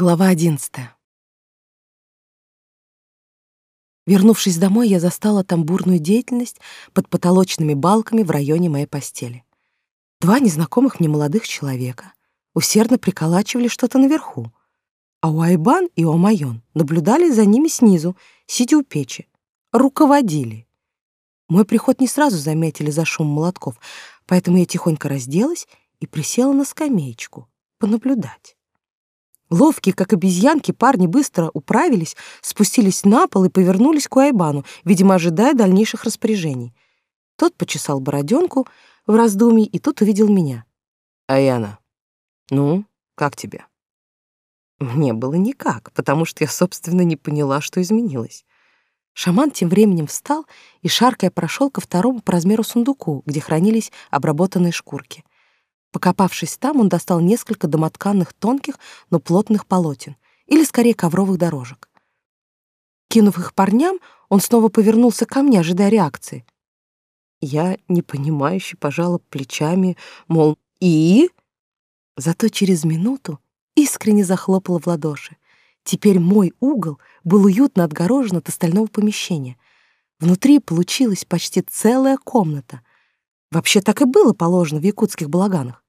Глава одиннадцатая. Вернувшись домой, я застала там бурную деятельность под потолочными балками в районе моей постели. Два незнакомых мне молодых человека усердно приколачивали что-то наверху, а Уайбан и Омайон наблюдали за ними снизу, сидя у печи, руководили. Мой приход не сразу заметили за шум молотков, поэтому я тихонько разделась и присела на скамеечку понаблюдать. Ловкие, как обезьянки, парни быстро управились, спустились на пол и повернулись к Уайбану, видимо, ожидая дальнейших распоряжений. Тот почесал бороденку в раздумье, и тут увидел меня. «Аяна, ну, как тебе?» Мне было никак, потому что я, собственно, не поняла, что изменилось. Шаман тем временем встал и, шаркая, прошел ко второму по размеру сундуку, где хранились обработанные шкурки. Покопавшись там, он достал несколько домотканных тонких, но плотных полотен, или скорее ковровых дорожек. Кинув их парням, он снова повернулся ко мне, ожидая реакции. Я, непонимающе, пожала плечами, мол, «И?» Зато через минуту искренне захлопала в ладоши. Теперь мой угол был уютно отгорожен от остального помещения. Внутри получилась почти целая комната, Вообще так и было положено в якутских балаганах.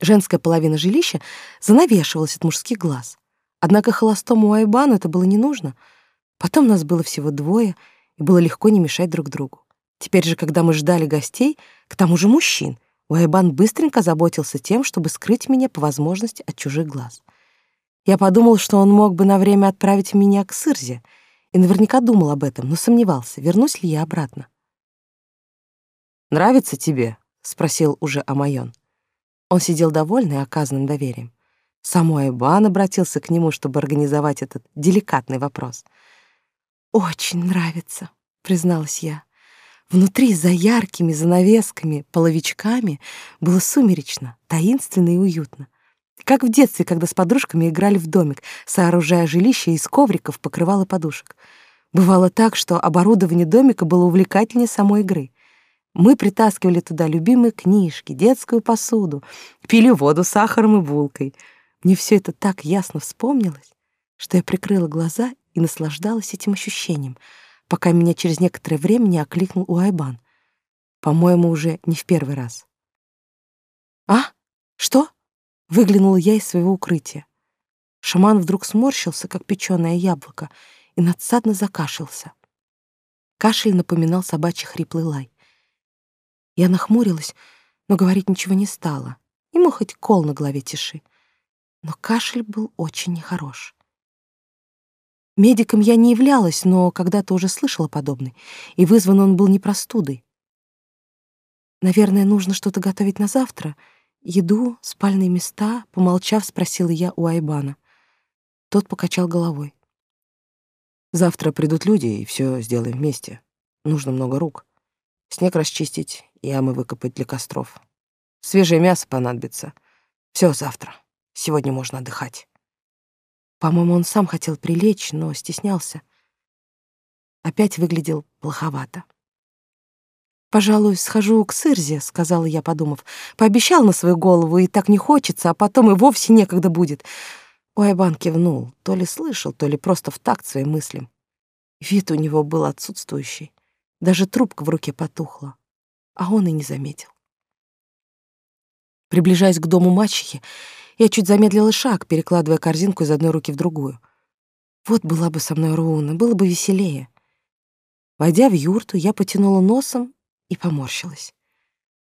Женская половина жилища занавешивалась от мужских глаз. Однако холостому Айбану это было не нужно. Потом нас было всего двое, и было легко не мешать друг другу. Теперь же, когда мы ждали гостей, к тому же мужчин, Уайбан быстренько заботился тем, чтобы скрыть меня по возможности от чужих глаз. Я подумал, что он мог бы на время отправить меня к Сырзе, и наверняка думал об этом, но сомневался, вернусь ли я обратно. Нравится тебе?» — спросил уже Амайон. Он сидел довольный оказанным доверием. Самой Айбан обратился к нему, чтобы организовать этот деликатный вопрос. «Очень нравится», — призналась я. Внутри, за яркими занавесками, половичками, было сумеречно, таинственно и уютно. Как в детстве, когда с подружками играли в домик, сооружая жилище из ковриков, покрывал и подушек. Бывало так, что оборудование домика было увлекательнее самой игры. Мы притаскивали туда любимые книжки, детскую посуду, пили воду с сахаром и булкой. Мне все это так ясно вспомнилось, что я прикрыла глаза и наслаждалась этим ощущением, пока меня через некоторое время не окликнул Уайбан. По-моему, уже не в первый раз. «А? Что?» — выглянула я из своего укрытия. Шаман вдруг сморщился, как печеное яблоко, и надсадно закашлялся. Кашель напоминал собачий хриплый лай. Я нахмурилась, но говорить ничего не стала. Ему хоть кол на голове тиши. Но кашель был очень нехорош. Медиком я не являлась, но когда-то уже слышала подобный, и вызван он был не простудой. Наверное, нужно что-то готовить на завтра. Еду, спальные места, помолчав, спросила я у Айбана. Тот покачал головой. Завтра придут люди, и все сделаем вместе. Нужно много рук. Снег расчистить, ямы выкопать для костров. Свежее мясо понадобится. Все завтра. Сегодня можно отдыхать. По-моему, он сам хотел прилечь, но стеснялся. Опять выглядел плоховато. «Пожалуй, схожу к Сырзе», — сказала я, подумав. «Пообещал на свою голову, и так не хочется, а потом и вовсе некогда будет». Уайбан кивнул, то ли слышал, то ли просто в такт своим мыслям. Вид у него был отсутствующий. Даже трубка в руке потухла а он и не заметил. Приближаясь к дому мачехи, я чуть замедлила шаг, перекладывая корзинку из одной руки в другую. Вот была бы со мной Руна, было бы веселее. Войдя в юрту, я потянула носом и поморщилась.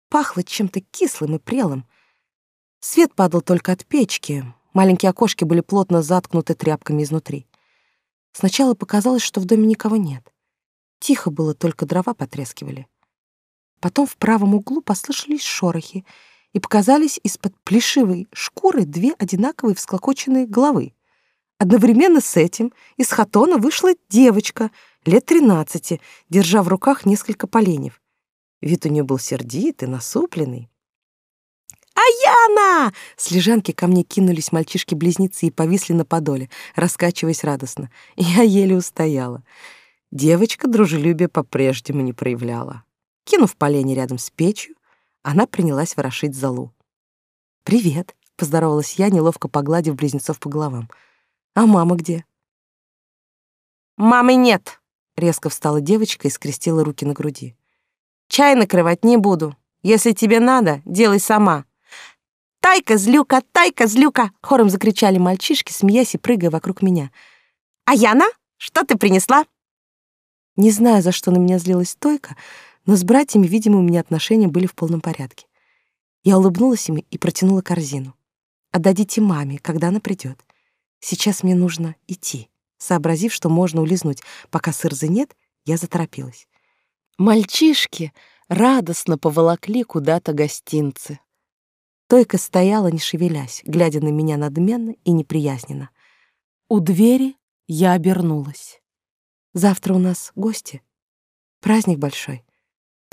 Пахло чем-то кислым и прелым. Свет падал только от печки, маленькие окошки были плотно заткнуты тряпками изнутри. Сначала показалось, что в доме никого нет. Тихо было, только дрова потрескивали. Потом в правом углу послышались шорохи, и показались из-под плешивой шкуры две одинаковые всклокоченные головы. Одновременно с этим из хатона вышла девочка лет тринадцати, держа в руках несколько поленьев. Вид у нее был сердитый, насупленный. «Аяна!» С лежанки ко мне кинулись мальчишки-близнецы и повисли на подоле, раскачиваясь радостно. Я еле устояла. Девочка дружелюбие по-прежнему не проявляла. Кинув поленье рядом с печью, она принялась ворошить золу. «Привет», — поздоровалась я, неловко погладив близнецов по головам. «А мама где?» «Мамы нет!» — резко встала девочка и скрестила руки на груди. «Чай накрывать не буду. Если тебе надо, делай сама». «Тайка, злюка, тайка, злюка!» — хором закричали мальчишки, смеясь и прыгая вокруг меня. «А Яна, что ты принесла?» Не знаю, за что на меня злилась Тойка, но с братьями, видимо, у меня отношения были в полном порядке. Я улыбнулась им и протянула корзину. «Отдадите маме, когда она придет. Сейчас мне нужно идти». Сообразив, что можно улизнуть, пока сырзы нет, я заторопилась. Мальчишки радостно поволокли куда-то гостинцы. Тойка стояла, не шевелясь, глядя на меня надменно и неприязненно. У двери я обернулась. «Завтра у нас гости. Праздник большой.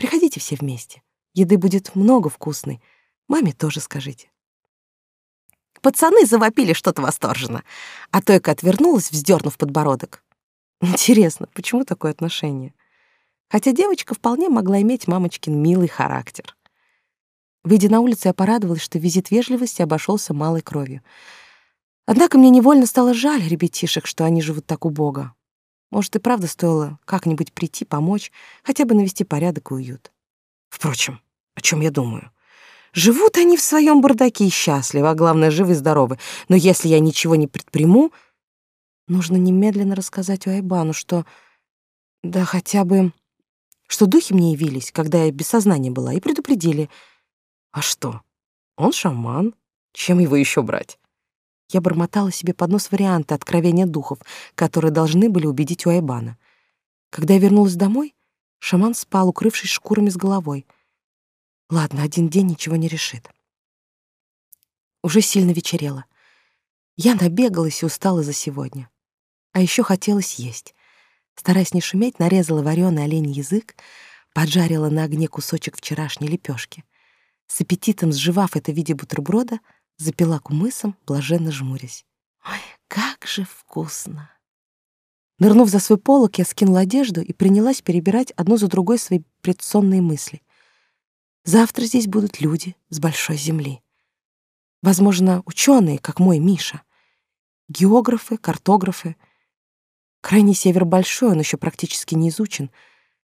Приходите все вместе. Еды будет много вкусной. Маме тоже скажите». Пацаны завопили что-то восторженно, а Тойка отвернулась, вздернув подбородок. Интересно, почему такое отношение? Хотя девочка вполне могла иметь мамочкин милый характер. Выйдя на улицу, я порадовалась, что визит вежливости обошелся малой кровью. Однако мне невольно стало жаль ребятишек, что они живут так убого. Может, и правда стоило как-нибудь прийти, помочь, хотя бы навести порядок и уют. Впрочем, о чем я думаю? Живут они в своем бардаке и счастливы, а главное, живы и здоровы. Но если я ничего не предприму, нужно немедленно рассказать Айбану, что... Да хотя бы... Что духи мне явились, когда я без сознания была, и предупредили. А что? Он шаман. Чем его еще брать? Я бормотала себе под нос варианты откровения духов, которые должны были убедить Уайбана. Когда я вернулась домой, шаман спал, укрывшись шкурами с головой — Ладно, один день ничего не решит. Уже сильно вечерело. Я набегалась и устала за сегодня. А еще хотелось есть. Стараясь не шуметь, нарезала вареный оленей язык, поджарила на огне кусочек вчерашней лепешки. С аппетитом сживав это в виде бутерброда, запила кумысом, блаженно жмурясь. Ой, как же вкусно! Нырнув за свой полок, я скинула одежду и принялась перебирать одну за другой свои предсонные мысли. Завтра здесь будут люди с большой земли. Возможно, ученые, как мой Миша. Географы, картографы. Крайний север большой, он еще практически не изучен.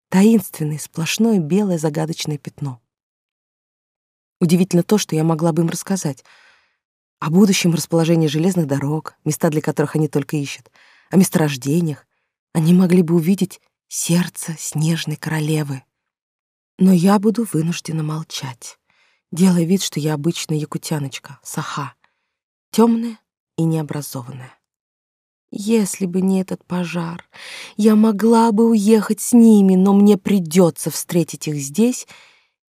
Таинственный, сплошное белое загадочное пятно. Удивительно то, что я могла бы им рассказать. О будущем расположении железных дорог, места для которых они только ищут, о месторождениях. Они могли бы увидеть сердце снежной королевы. Но я буду вынуждена молчать, делая вид, что я обычная якутяночка, саха, темная и необразованная. Если бы не этот пожар, я могла бы уехать с ними, но мне придется встретить их здесь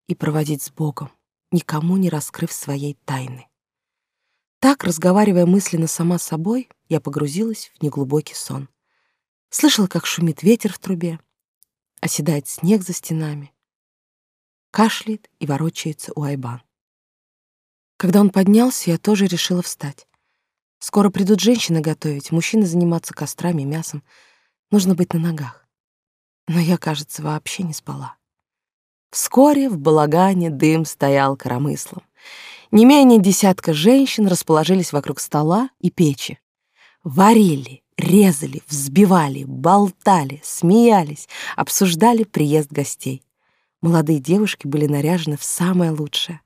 и проводить с Богом, никому не раскрыв своей тайны. Так, разговаривая мысленно сама с собой, я погрузилась в неглубокий сон. Слышала, как шумит ветер в трубе, оседает снег за стенами, кашляет и ворочается у Айбан. Когда он поднялся, я тоже решила встать. Скоро придут женщины готовить, мужчины заниматься кострами и мясом. Нужно быть на ногах. Но я, кажется, вообще не спала. Вскоре в балагане дым стоял коромыслом. Не менее десятка женщин расположились вокруг стола и печи. Варили, резали, взбивали, болтали, смеялись, обсуждали приезд гостей. Молодые девушки были наряжены в самое лучшее.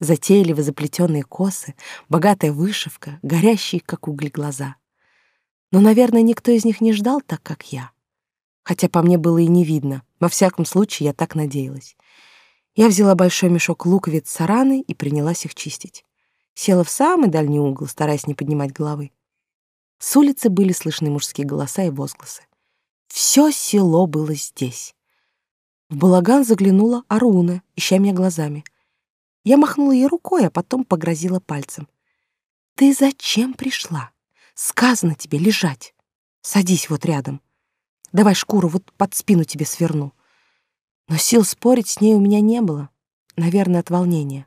Затейливо заплетенные косы, богатая вышивка, горящие, как угли, глаза. Но, наверное, никто из них не ждал так, как я. Хотя по мне было и не видно. Во всяком случае, я так надеялась. Я взяла большой мешок луковиц сараны и принялась их чистить. Села в самый дальний угол, стараясь не поднимать головы. С улицы были слышны мужские голоса и возгласы. Все село было здесь. В балаган заглянула Аруна, ища меня глазами. Я махнула ей рукой, а потом погрозила пальцем. «Ты зачем пришла? Сказано тебе лежать. Садись вот рядом. Давай шкуру вот под спину тебе сверну». Но сил спорить с ней у меня не было. Наверное, от волнения.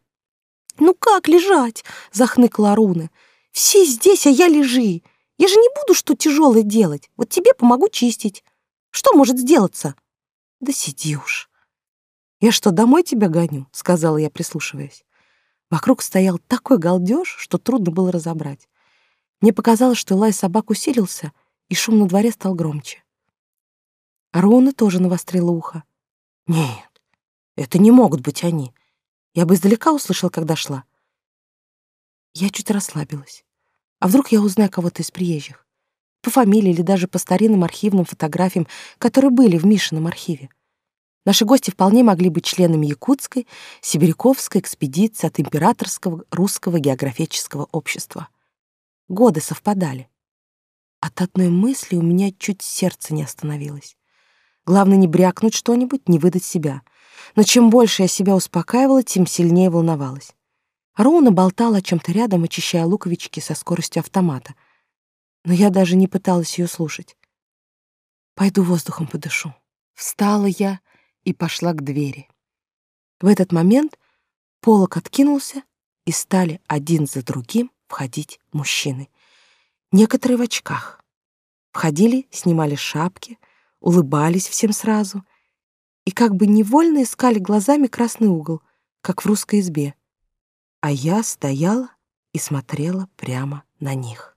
«Ну как лежать?» — захныкала Аруна. «Все здесь, а я лежи. Я же не буду что тяжелое делать. Вот тебе помогу чистить. Что может сделаться?» Да сиди уж. Я что, домой тебя гоню? сказала я, прислушиваясь. Вокруг стоял такой галдеж, что трудно было разобрать. Мне показалось, что лай собак усилился, и шум на дворе стал громче. Роуна тоже навострила ухо. «Нет, это не могут быть они. Я бы издалека услышал, когда шла». Я чуть расслабилась. А вдруг я узнаю кого-то из приезжих? По фамилии или даже по старинным архивным фотографиям, которые были в Мишином архиве. Наши гости вполне могли быть членами Якутской, Сибиряковской экспедиции от Императорского русского географического общества. Годы совпадали. От одной мысли у меня чуть сердце не остановилось. Главное не брякнуть что-нибудь, не выдать себя. Но чем больше я себя успокаивала, тем сильнее волновалась. Роуна болтала о чем-то рядом, очищая луковички со скоростью автомата. Но я даже не пыталась ее слушать. Пойду воздухом подышу. Встала я и пошла к двери. В этот момент полок откинулся, и стали один за другим входить мужчины. Некоторые в очках. Входили, снимали шапки, улыбались всем сразу и как бы невольно искали глазами красный угол, как в русской избе а я стояла и смотрела прямо на них.